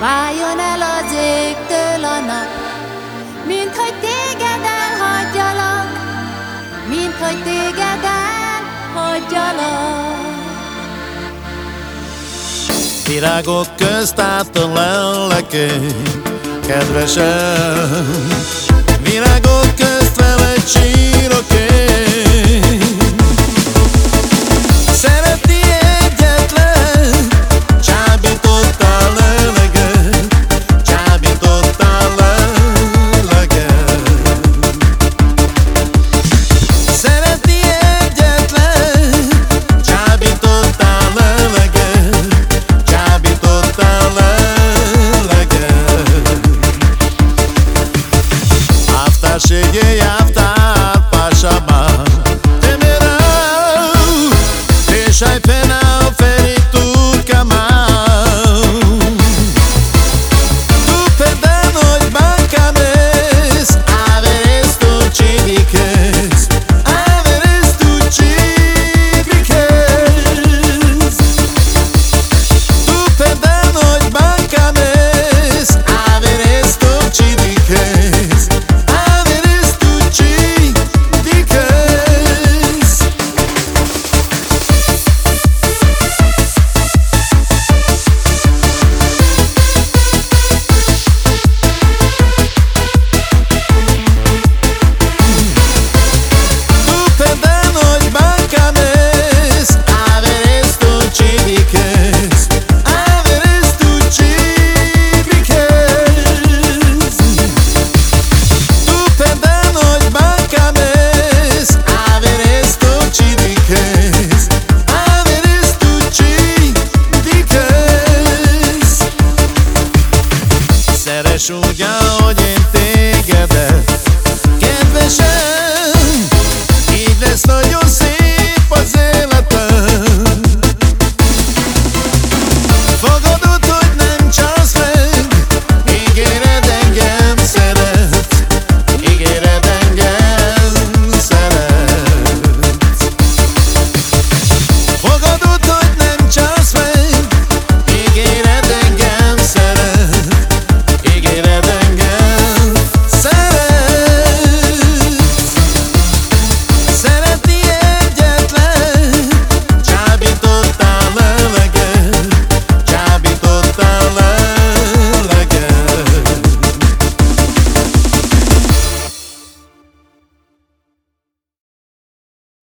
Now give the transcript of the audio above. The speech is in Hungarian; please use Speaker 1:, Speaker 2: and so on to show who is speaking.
Speaker 1: Váljon el az égtől a nap, mint hogy téged elhagyjalak, mint hogy téged elhagyjalak.
Speaker 2: Virágok közt át a lelekén, kedvesem Virágok közt veled sírok Scheibe